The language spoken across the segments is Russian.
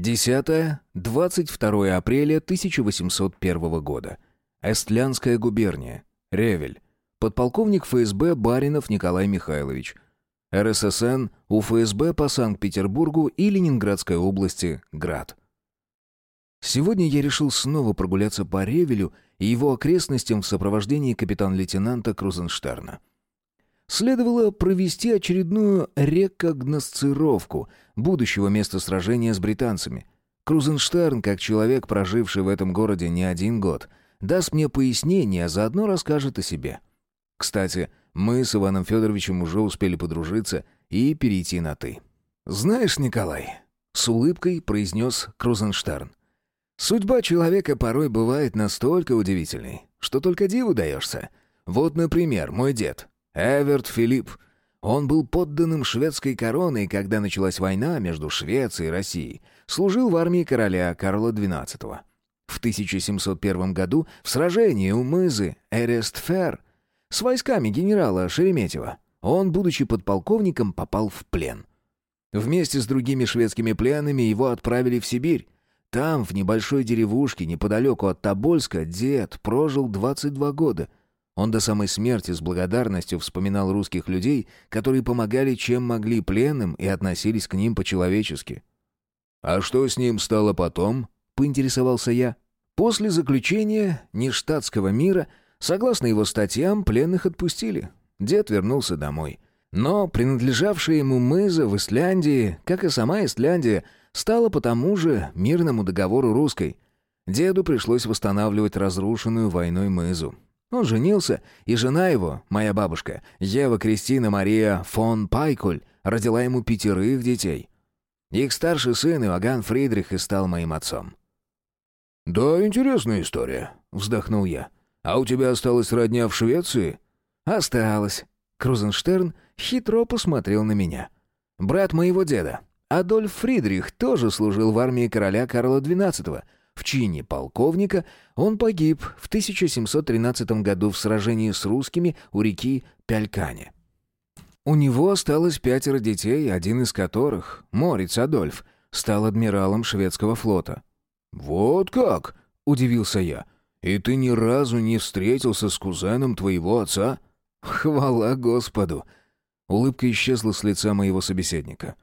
10-22 апреля 1801 года. Эстлянская губерния. Ревель. Подполковник ФСБ Баринов Николай Михайлович. РССН УФСБ по Санкт-Петербургу и Ленинградской области. Град. Сегодня я решил снова прогуляться по Ревелю и его окрестностям в сопровождении капитан-лейтенанта Крузенштерна. Следовало провести очередную рекогносцировку будущего места сражения с британцами. Крузенштерн, как человек, проживший в этом городе не один год, даст мне пояснение, а заодно расскажет о себе. Кстати, мы с Иваном Федоровичем уже успели подружиться и перейти на «ты». «Знаешь, Николай», — с улыбкой произнес Крузенштерн, «судьба человека порой бывает настолько удивительной, что только диву даешься. Вот, например, мой дед, Эверт Филипп. Он был подданным шведской короны, когда началась война между Швецией и Россией. Служил в армии короля Карла XII. В 1701 году в сражении у мызы Эрестфер с войсками генерала Шереметьева он, будучи подполковником, попал в плен. Вместе с другими шведскими пленными его отправили в Сибирь. Там, в небольшой деревушке, неподалеку от Тобольска, дед прожил 22 года — он до самой смерти с благодарностью вспоминал русских людей, которые помогали чем могли пленным и относились к ним по-человечески. «А что с ним стало потом?» — поинтересовался я. После заключения нештатского мира, согласно его статьям, пленных отпустили. Дед вернулся домой. Но принадлежавшая ему мыза в Исляндии, как и сама Исляндия, стала по тому же мирному договору русской. Деду пришлось восстанавливать разрушенную войной мызу. Он женился, и жена его, моя бабушка, Ева Кристина Мария фон Пайкуль, родила ему пятерых детей. Их старший сын Иоганн Фридрих и стал моим отцом. «Да, интересная история», — вздохнул я. «А у тебя осталась родня в Швеции?» «Осталось». Крузенштерн хитро посмотрел на меня. «Брат моего деда, Адольф Фридрих, тоже служил в армии короля Карла XII, в чине полковника, он погиб в 1713 году в сражении с русскими у реки Пялькане. У него осталось пятеро детей, один из которых, Мориц Адольф, стал адмиралом шведского флота. «Вот как!» — удивился я. «И ты ни разу не встретился с кузеном твоего отца?» «Хвала Господу!» Улыбка исчезла с лица моего собеседника.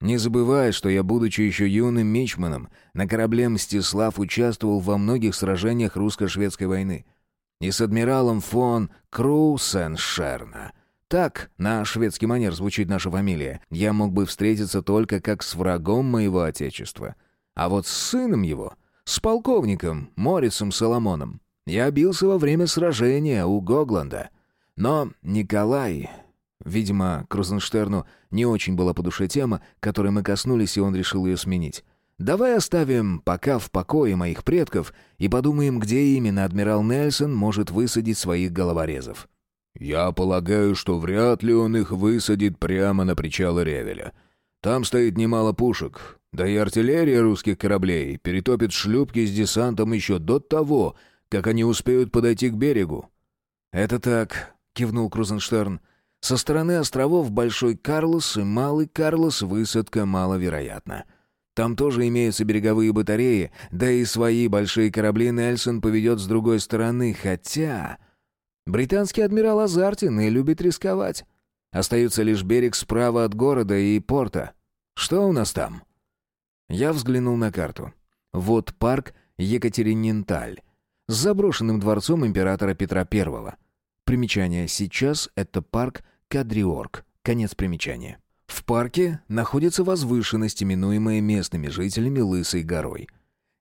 Не забывай, что я, будучи еще юным мичманом, на корабле «Мстислав» участвовал во многих сражениях русско-шведской войны. И с адмиралом фон Крусеншерна. Так, на шведский манер звучит наша фамилия. Я мог бы встретиться только как с врагом моего отечества. А вот с сыном его, с полковником Морисом Соломоном, я бился во время сражения у Гогланда. Но Николай Видимо, Крузенштерну не очень была по душе тема, которой мы коснулись, и он решил ее сменить. «Давай оставим пока в покое моих предков и подумаем, где именно адмирал Нельсон может высадить своих головорезов». «Я полагаю, что вряд ли он их высадит прямо на причалы Ревеля. Там стоит немало пушек, да и артиллерия русских кораблей перетопит шлюпки с десантом еще до того, как они успеют подойти к берегу». «Это так», — кивнул Крузенштерн. Со стороны островов Большой Карлос и Малый Карлос высадка маловероятна. Там тоже имеются береговые батареи, да и свои большие корабли Нельсон поведет с другой стороны, хотя... Британский адмирал азартен и любит рисковать. Остается лишь берег справа от города и порта. Что у нас там? Я взглянул на карту. Вот парк Екатериненталь с заброшенным дворцом императора Петра Первого. Примечание. Сейчас это парк Кадриорг. Конец примечания. В парке находится возвышенность, именуемая местными жителями Лысой горой.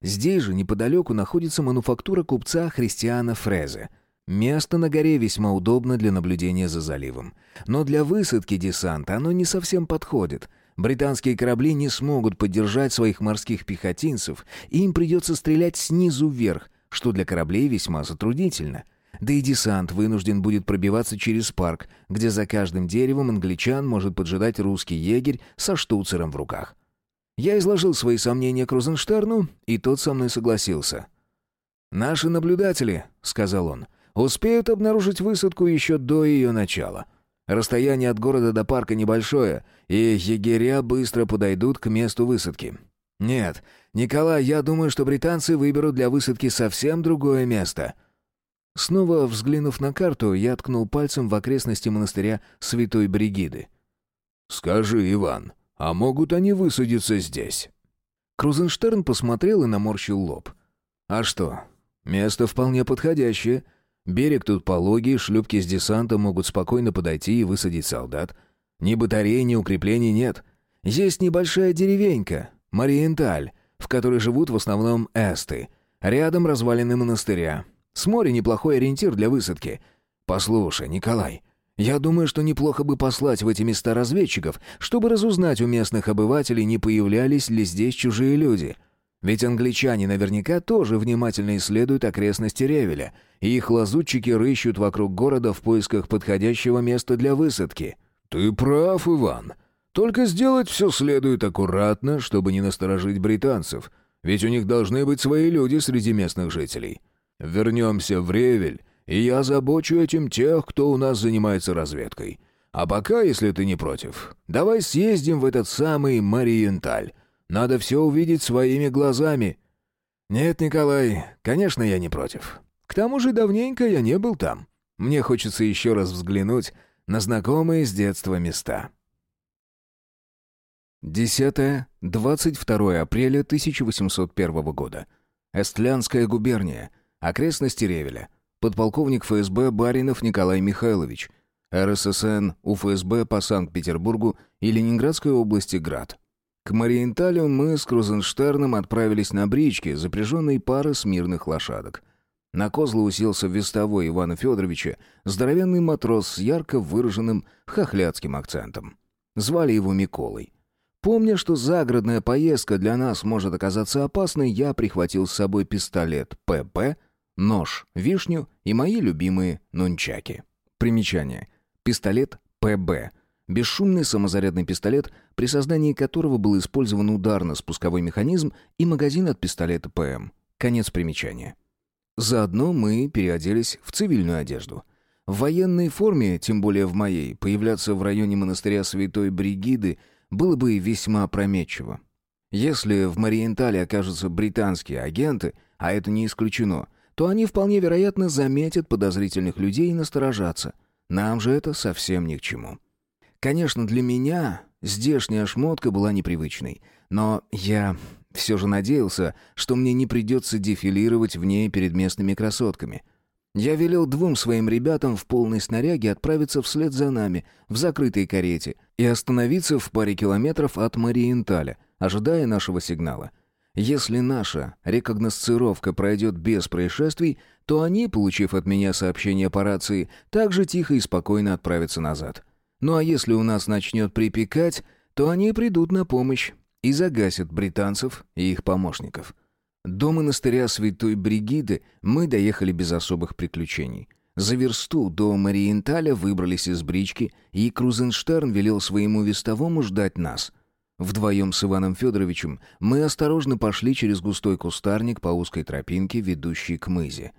Здесь же неподалеку находится мануфактура купца Христиана Фрезе. Место на горе весьма удобно для наблюдения за заливом. Но для высадки десанта оно не совсем подходит. Британские корабли не смогут поддержать своих морских пехотинцев, и им придется стрелять снизу вверх, что для кораблей весьма затруднительно – да и десант вынужден будет пробиваться через парк, где за каждым деревом англичан может поджидать русский егерь со штуцером в руках. Я изложил свои сомнения Крузенштерну, и тот со мной согласился. «Наши наблюдатели», — сказал он, — «успеют обнаружить высадку еще до ее начала. Расстояние от города до парка небольшое, и егеря быстро подойдут к месту высадки. «Нет, Николай, я думаю, что британцы выберут для высадки совсем другое место». Снова взглянув на карту, я ткнул пальцем в окрестности монастыря Святой Бригиды. «Скажи, Иван, а могут они высадиться здесь?» Крузенштерн посмотрел и наморщил лоб. «А что? Место вполне подходящее. Берег тут пологий, шлюпки с десантом могут спокойно подойти и высадить солдат. Ни батареи, ни укреплений нет. Есть небольшая деревенька, Мариенталь, в которой живут в основном эсты. Рядом развалины монастыря. С моря неплохой ориентир для высадки. Послушай, Николай, я думаю, что неплохо бы послать в эти места разведчиков, чтобы разузнать у местных обывателей, не появлялись ли здесь чужие люди. Ведь англичане наверняка тоже внимательно исследуют окрестности Ревеля, и их лазутчики рыщут вокруг города в поисках подходящего места для высадки. «Ты прав, Иван. Только сделать все следует аккуратно, чтобы не насторожить британцев, ведь у них должны быть свои люди среди местных жителей. Вернемся в Ревель, и я забочу этим тех, кто у нас занимается разведкой. А пока, если ты не против, давай съездим в этот самый Мариенталь. Надо все увидеть своими глазами». «Нет, Николай, конечно, я не против. К тому же давненько я не был там. Мне хочется еще раз взглянуть на знакомые с детства места». 10-22 апреля 1801 года. Эстлянская губерния. Окрестности Ревеля. Подполковник ФСБ Баринов Николай Михайлович. РССН УФСБ по Санкт-Петербургу и Ленинградской области Град. К Мариенталю мы с Крузенштерном отправились на бричке, запряженной парой смирных лошадок. На козлы уселся вестовой Ивана Федоровича, здоровенный матрос с ярко выраженным хохлядским акцентом. Звали его Миколой. Помня, что загородная поездка для нас может оказаться опасной, я прихватил с собой пистолет ПП, нож, вишню и мои любимые нунчаки. Примечание. Пистолет ПБ. Бесшумный самозарядный пистолет, при создании которого был использован ударно-спусковой механизм и магазин от пистолета ПМ. Конец примечания. Заодно мы переоделись в цивильную одежду. В военной форме, тем более в моей, появляться в районе монастыря Святой Бригиды – было бы весьма опрометчиво. Если в Мариентале окажутся британские агенты, а это не исключено, то они вполне вероятно заметят подозрительных людей и насторожатся. Нам же это совсем ни к чему. Конечно, для меня здешняя шмотка была непривычной, но я все же надеялся, что мне не придется дефилировать в ней перед местными красотками — я велел двум своим ребятам в полной снаряге отправиться вслед за нами, в закрытой карете, и остановиться в паре километров от Мариенталя, ожидая нашего сигнала. Если наша рекогносцировка пройдет без происшествий, то они, получив от меня сообщение по рации, также тихо и спокойно отправятся назад. Ну а если у нас начнет припекать, то они придут на помощь и загасят британцев и их помощников. До монастыря Святой Бригиды мы доехали без особых приключений. За версту до Мариенталя выбрались из брички, и Крузенштерн велел своему вестовому ждать нас. Вдвоем с Иваном Федоровичем мы осторожно пошли через густой кустарник по узкой тропинке, ведущей к мызе.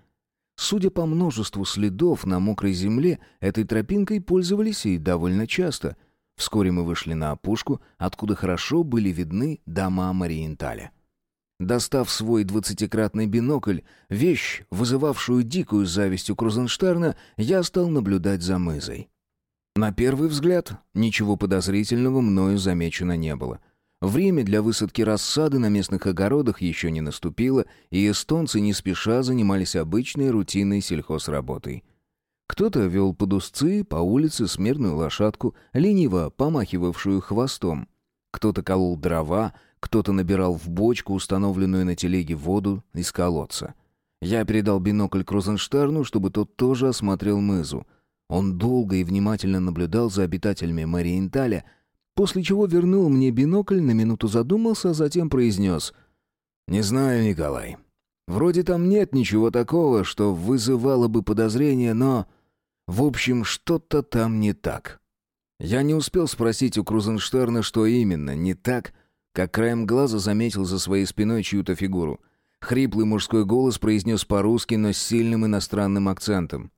Судя по множеству следов на мокрой земле, этой тропинкой пользовались и довольно часто. Вскоре мы вышли на опушку, откуда хорошо были видны дома Мариенталя. Достав свой двадцатикратный бинокль, вещь, вызывавшую дикую зависть у Крузенштерна, я стал наблюдать за мызой. На первый взгляд, ничего подозрительного мною замечено не было. Время для высадки рассады на местных огородах еще не наступило, и эстонцы не спеша занимались обычной рутинной сельхозработой. Кто-то вел под узцы по улице смирную лошадку, лениво помахивавшую хвостом. Кто-то колол дрова, кто-то набирал в бочку, установленную на телеге, воду из колодца. Я передал бинокль Крузенштерну, чтобы тот тоже осмотрел мызу. Он долго и внимательно наблюдал за обитателями Мариенталя, после чего вернул мне бинокль, на минуту задумался, а затем произнес «Не знаю, Николай. Вроде там нет ничего такого, что вызывало бы подозрения, но... В общем, что-то там не так». Я не успел спросить у Крузенштерна, что именно не так, — как краем глаза заметил за своей спиной чью-то фигуру. Хриплый мужской голос произнес по-русски, но с сильным иностранным акцентом.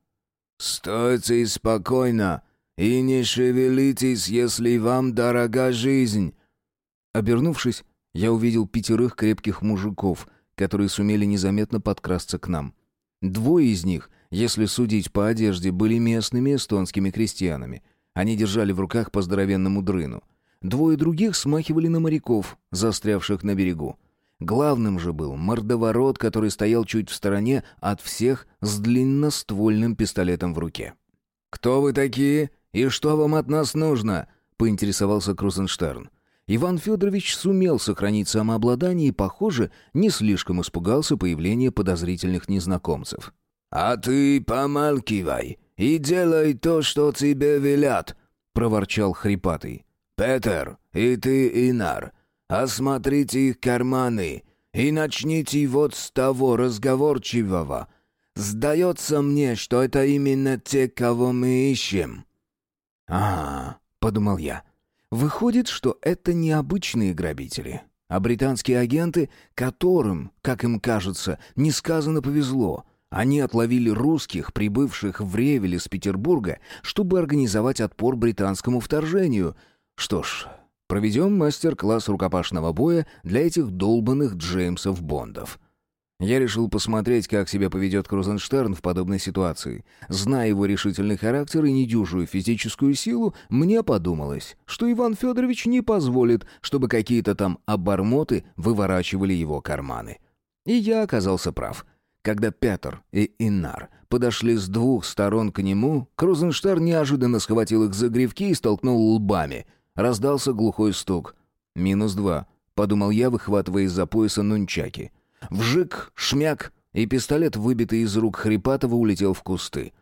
«Стойте спокойно и не шевелитесь, если вам дорога жизнь». Обернувшись, я увидел пятерых крепких мужиков, которые сумели незаметно подкрасться к нам. Двое из них, если судить по одежде, были местными эстонскими крестьянами. Они держали в руках по здоровенному дрыну. Двое других смахивали на моряков, застрявших на берегу. Главным же был мордоворот, который стоял чуть в стороне от всех с длинноствольным пистолетом в руке. «Кто вы такие и что вам от нас нужно?» — поинтересовался Крузенштерн. Иван Федорович сумел сохранить самообладание и, похоже, не слишком испугался появления подозрительных незнакомцев. «А ты помалкивай и делай то, что тебе велят», — проворчал хрипатый. «Петер, и ты, Инар, осмотрите их карманы и начните вот с того разговорчивого. Сдается мне, что это именно те, кого мы ищем». «А, — подумал я, — выходит, что это не обычные грабители, а британские агенты, которым, как им кажется, несказанно повезло». Они отловили русских, прибывших в Ревель из Петербурга, чтобы организовать отпор британскому вторжению — что ж, проведем мастер-класс рукопашного боя для этих долбанных Джеймсов Бондов. Я решил посмотреть, как себя поведет Крузенштерн в подобной ситуации. Зная его решительный характер и недюжую физическую силу, мне подумалось, что Иван Федорович не позволит, чтобы какие-то там обормоты выворачивали его карманы. И я оказался прав. Когда Петр и Иннар подошли с двух сторон к нему, Крузенштерн неожиданно схватил их за гривки и столкнул лбами — Раздался глухой стук. «Минус два», — подумал я, выхватывая из-за пояса нунчаки. Вжик, шмяк, и пистолет, выбитый из рук Хрипатова, улетел в кусты.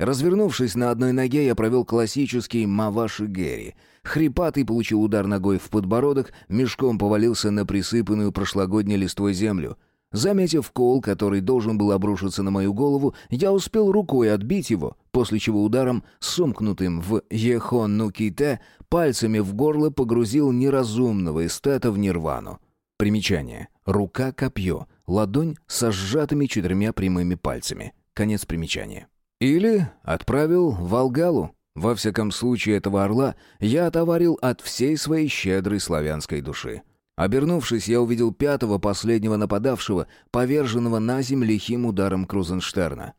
Развернувшись на одной ноге, я провел классический «Маваши Герри». Хрипатый получил удар ногой в подбородок, мешком повалился на присыпанную прошлогодней листвой землю — Заметив кол, который должен был обрушиться на мою голову, я успел рукой отбить его, после чего ударом, сомкнутым в «Ехон Нуките», пальцами в горло погрузил неразумного эстета в нирвану. Примечание. Рука-копье. Ладонь со сжатыми четырьмя прямыми пальцами. Конец примечания. Или отправил в Алгалу. Во всяком случае, этого орла я отоварил от всей своей щедрой славянской души. Обернувшись, я увидел пятого, последнего нападавшего, поверженного на землю лихим ударом Крузенштерна.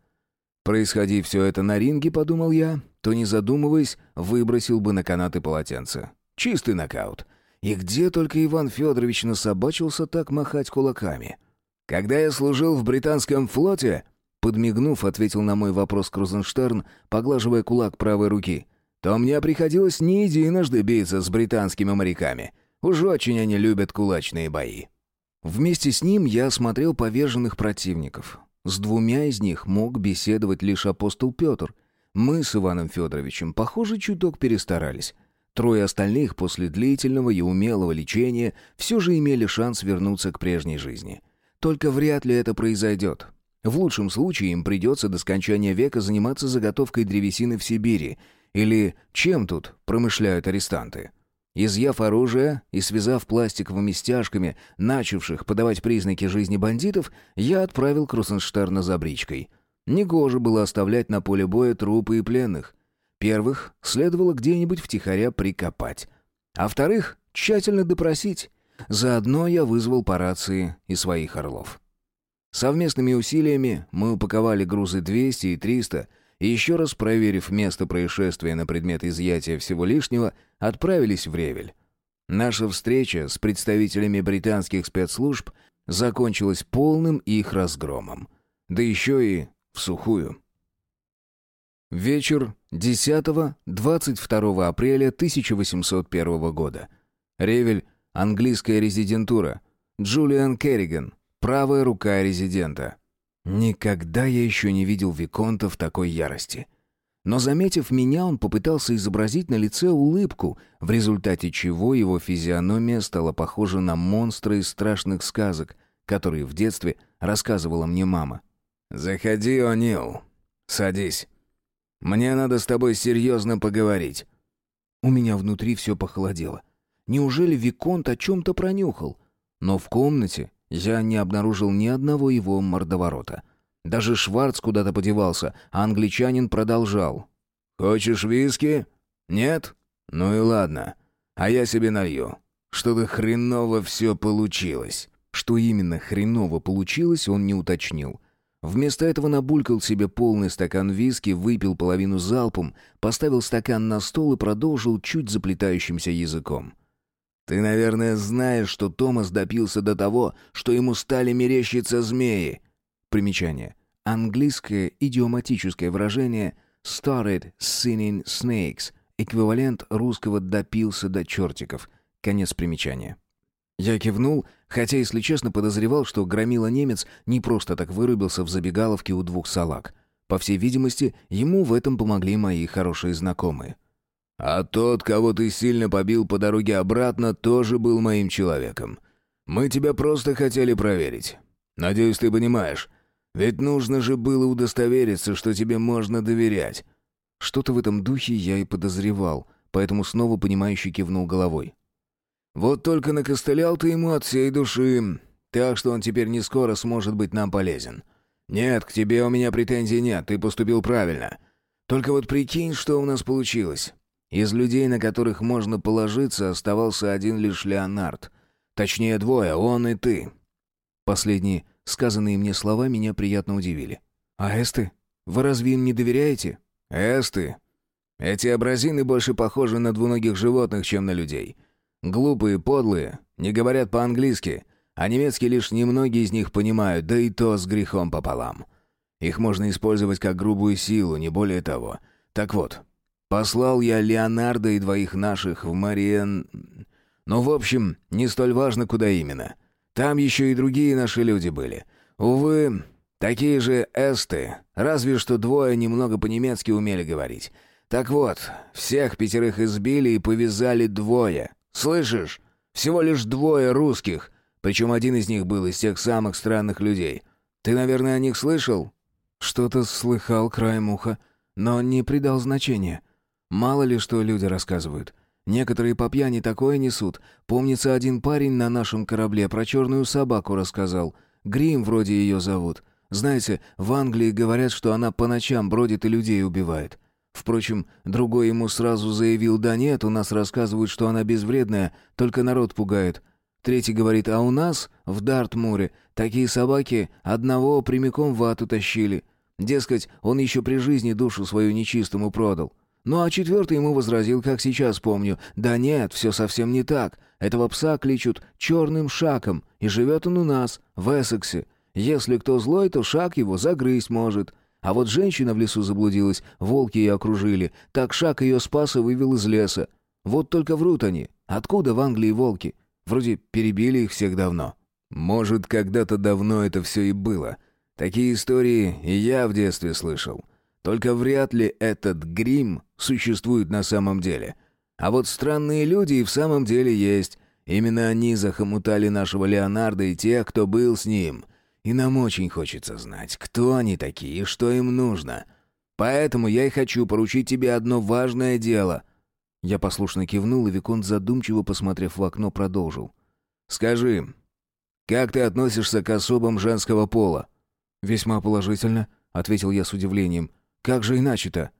Происходи все это на ринге, подумал я, то, не задумываясь, выбросил бы на канаты полотенце. Чистый нокаут. И где только Иван Федорович насобачился так махать кулаками? Когда я служил в британском флоте, подмигнув, ответил на мой вопрос Крузенштерн, поглаживая кулак правой руки, то мне приходилось не единожды биться с британскими моряками — Уж очень они любят кулачные бои. Вместе с ним я осмотрел поверженных противников. С двумя из них мог беседовать лишь апостол Петр. Мы с Иваном Федоровичем, похоже, чуток перестарались. Трое остальных после длительного и умелого лечения все же имели шанс вернуться к прежней жизни. Только вряд ли это произойдет. В лучшем случае им придется до скончания века заниматься заготовкой древесины в Сибири. Или чем тут промышляют арестанты? Изъяв оружие и связав пластиковыми стяжками, начавших подавать признаки жизни бандитов, я отправил Крузенштерна за бричкой. Негоже было оставлять на поле боя трупы и пленных. Первых следовало где-нибудь втихаря прикопать. А вторых — тщательно допросить. Заодно я вызвал по рации и своих орлов. Совместными усилиями мы упаковали грузы 200 и 300 и еще раз проверив место происшествия на предмет изъятия всего лишнего, отправились в Ревель. Наша встреча с представителями британских спецслужб закончилась полным их разгромом. Да еще и в сухую. Вечер 10-22 апреля 1801 года. Ревель, английская резидентура. Джулиан Керриган, правая рука резидента. Никогда я еще не видел Виконта в такой ярости. Но, заметив меня, он попытался изобразить на лице улыбку, в результате чего его физиономия стала похожа на монстра из страшных сказок, которые в детстве рассказывала мне мама. «Заходи, О'Нил. Садись. Мне надо с тобой серьезно поговорить». У меня внутри все похолодело. Неужели Виконт о чем-то пронюхал? Но в комнате я не обнаружил ни одного его мордоворота. Даже Шварц куда-то подевался, а англичанин продолжал. «Хочешь виски? Нет? Ну и ладно. А я себе налью. Что-то хреново все получилось». Что именно хреново получилось, он не уточнил. Вместо этого набулькал себе полный стакан виски, выпил половину залпом, поставил стакан на стол и продолжил чуть заплетающимся языком. «Ты, наверное, знаешь, что Томас допился до того, что ему стали мерещиться змеи». Примечание. Английское идиоматическое выражение «started sinning snakes» эквивалент русского «допился до чертиков». Конец примечания. Я кивнул, хотя, если честно, подозревал, что громила немец не просто так вырубился в забегаловке у двух салаг. По всей видимости, ему в этом помогли мои хорошие знакомые. «А тот, кого ты сильно побил по дороге обратно, тоже был моим человеком. Мы тебя просто хотели проверить. Надеюсь, ты понимаешь. Ведь нужно же было удостовериться, что тебе можно доверять». Что-то в этом духе я и подозревал, поэтому снова понимающе кивнул головой. Вот только накостылял ты ему от всей души, так что он теперь не скоро сможет быть нам полезен. Нет, к тебе у меня претензий нет, ты поступил правильно. Только вот прикинь, что у нас получилось. Из людей, на которых можно положиться, оставался один лишь Леонард. Точнее, двое, он и ты. Последние сказанные мне слова меня приятно удивили. «А эсты? Вы разве им не доверяете?» «Эсты? Эти абразины больше похожи на двуногих животных, чем на людей. Глупые, подлые, не говорят по-английски, а немецкий лишь немногие из них понимают, да и то с грехом пополам. Их можно использовать как грубую силу, не более того. Так вот, послал я Леонардо и двоих наших в Мариен... Ну, в общем, не столь важно, куда именно. Там еще и другие наши люди были. Увы, такие же эсты, разве что двое немного по-немецки умели говорить. Так вот, всех пятерых избили и повязали двое, Слышишь? Всего лишь двое русских, причем один из них был из тех самых странных людей. Ты, наверное, о них слышал?» «Что-то слыхал краем уха, но не придал значения. Мало ли что люди рассказывают. Некоторые по пьяни такое несут. Помнится, один парень на нашем корабле про черную собаку рассказал. Грим вроде ее зовут. Знаете, в Англии говорят, что она по ночам бродит и людей убивает. Впрочем, другой ему сразу заявил «да нет, у нас рассказывают, что она безвредная, только народ пугает». Третий говорит «а у нас, в Дартмуре, такие собаки одного прямиком в ад утащили». Дескать, он еще при жизни душу свою нечистому продал. Ну а четвертый ему возразил, как сейчас помню, «Да нет, все совсем не так. Этого пса кличут черным шаком, и живет он у нас, в Эссексе. Если кто злой, то шаг его загрызть может». А вот женщина в лесу заблудилась, волки ее окружили. Так Шак ее спас и вывел из леса. Вот только врут они. Откуда в Англии волки? Вроде перебили их всех давно. Может, когда-то давно это все и было. Такие истории и я в детстве слышал. Только вряд ли этот грим существует на самом деле. А вот странные люди и в самом деле есть. Именно они захомутали нашего Леонардо и тех, кто был с ним — и нам очень хочется знать, кто они такие и что им нужно. Поэтому я и хочу поручить тебе одно важное дело». Я послушно кивнул, и Виконт, задумчиво посмотрев в окно, продолжил. «Скажи, как ты относишься к особам женского пола?» «Весьма положительно», — ответил я с удивлением. «Как же иначе-то?»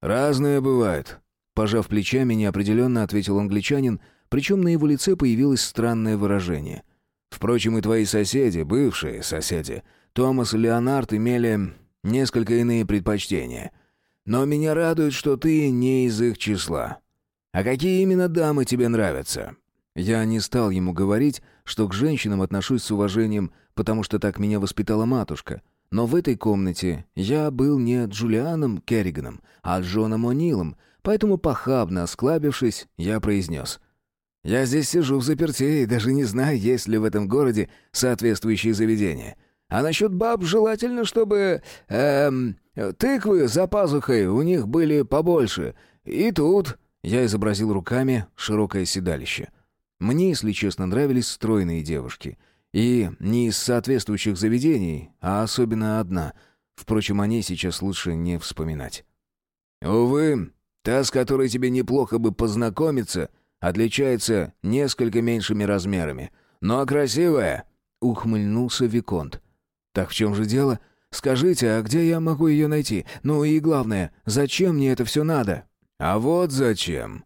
«Разное бывает», — пожав плечами, неопределенно ответил англичанин, причем на его лице появилось странное выражение — Впрочем, и твои соседи, бывшие соседи, Томас и Леонард имели несколько иные предпочтения. Но меня радует, что ты не из их числа. А какие именно дамы тебе нравятся?» Я не стал ему говорить, что к женщинам отношусь с уважением, потому что так меня воспитала матушка. Но в этой комнате я был не Джулианом Керриганом, а Джоном О'Нилом, поэтому, похабно осклабившись, я произнес — я здесь сижу в заперти и даже не знаю, есть ли в этом городе соответствующие заведения. А насчет баб желательно, чтобы... Эм, тыквы за пазухой у них были побольше. И тут...» Я изобразил руками широкое седалище. Мне, если честно, нравились стройные девушки. И не из соответствующих заведений, а особенно одна. Впрочем, о ней сейчас лучше не вспоминать. «Увы, та, с которой тебе неплохо бы познакомиться...» Отличается несколько меньшими размерами. Но красивая!» — ухмыльнулся Виконт. «Так в чем же дело? Скажите, а где я могу ее найти? Ну и главное, зачем мне это все надо?» «А вот зачем.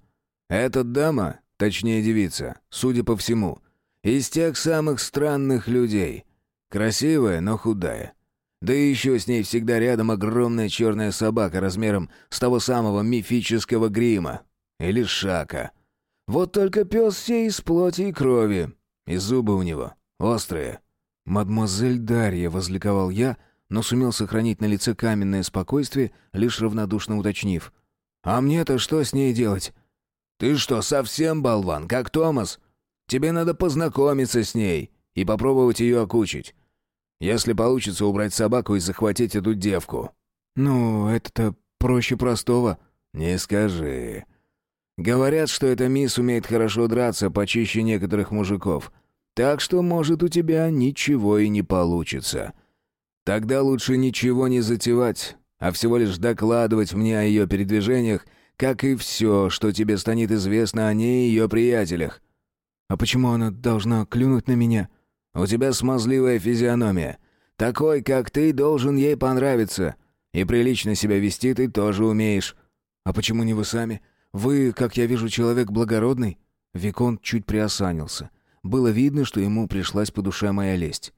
Эта дама точнее девица, судя по всему. Из тех самых странных людей. Красивая, но худая. Да и еще с ней всегда рядом огромная черная собака размером с того самого мифического грима. Или шака. Вот только пес все из плоти и крови. И зубы у него острые. «Мадемуазель Дарья», — возликовал я, но сумел сохранить на лице каменное спокойствие, лишь равнодушно уточнив. «А мне-то что с ней делать?» «Ты что, совсем болван, как Томас? Тебе надо познакомиться с ней и попробовать ее окучить. Если получится убрать собаку и захватить эту девку». «Ну, это-то проще простого». «Не скажи. Говорят, что эта мисс умеет хорошо драться, почище некоторых мужиков. Так что, может, у тебя ничего и не получится. Тогда лучше ничего не затевать, а всего лишь докладывать мне о ее передвижениях, как и все, что тебе станет известно о ней и ее приятелях». «А почему она должна клюнуть на меня?» «У тебя смазливая физиономия. Такой, как ты, должен ей понравиться. И прилично себя вести ты тоже умеешь». «А почему не вы сами? Вы, как я вижу, человек благородный». Виконт чуть приосанился. Было видно, что ему пришлась по душе моя лесть.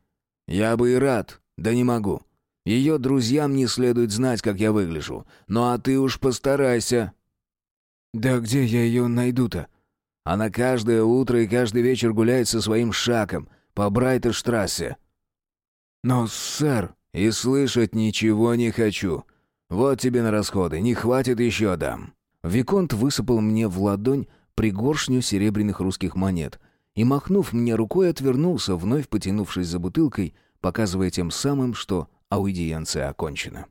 «Я бы и рад, да не могу. Ее друзьям не следует знать, как я выгляжу. Ну а ты уж постарайся». «Да где я ее найду-то?» Она каждое утро и каждый вечер гуляет со своим шаком по Брайтер-штрассе». «Но, сэр...» «И слышать ничего не хочу. Вот тебе на расходы, не хватит еще дам». Виконт высыпал мне в ладонь пригоршню серебряных русских монет и, махнув мне рукой, отвернулся, вновь потянувшись за бутылкой, показывая тем самым, что аудиенция окончена.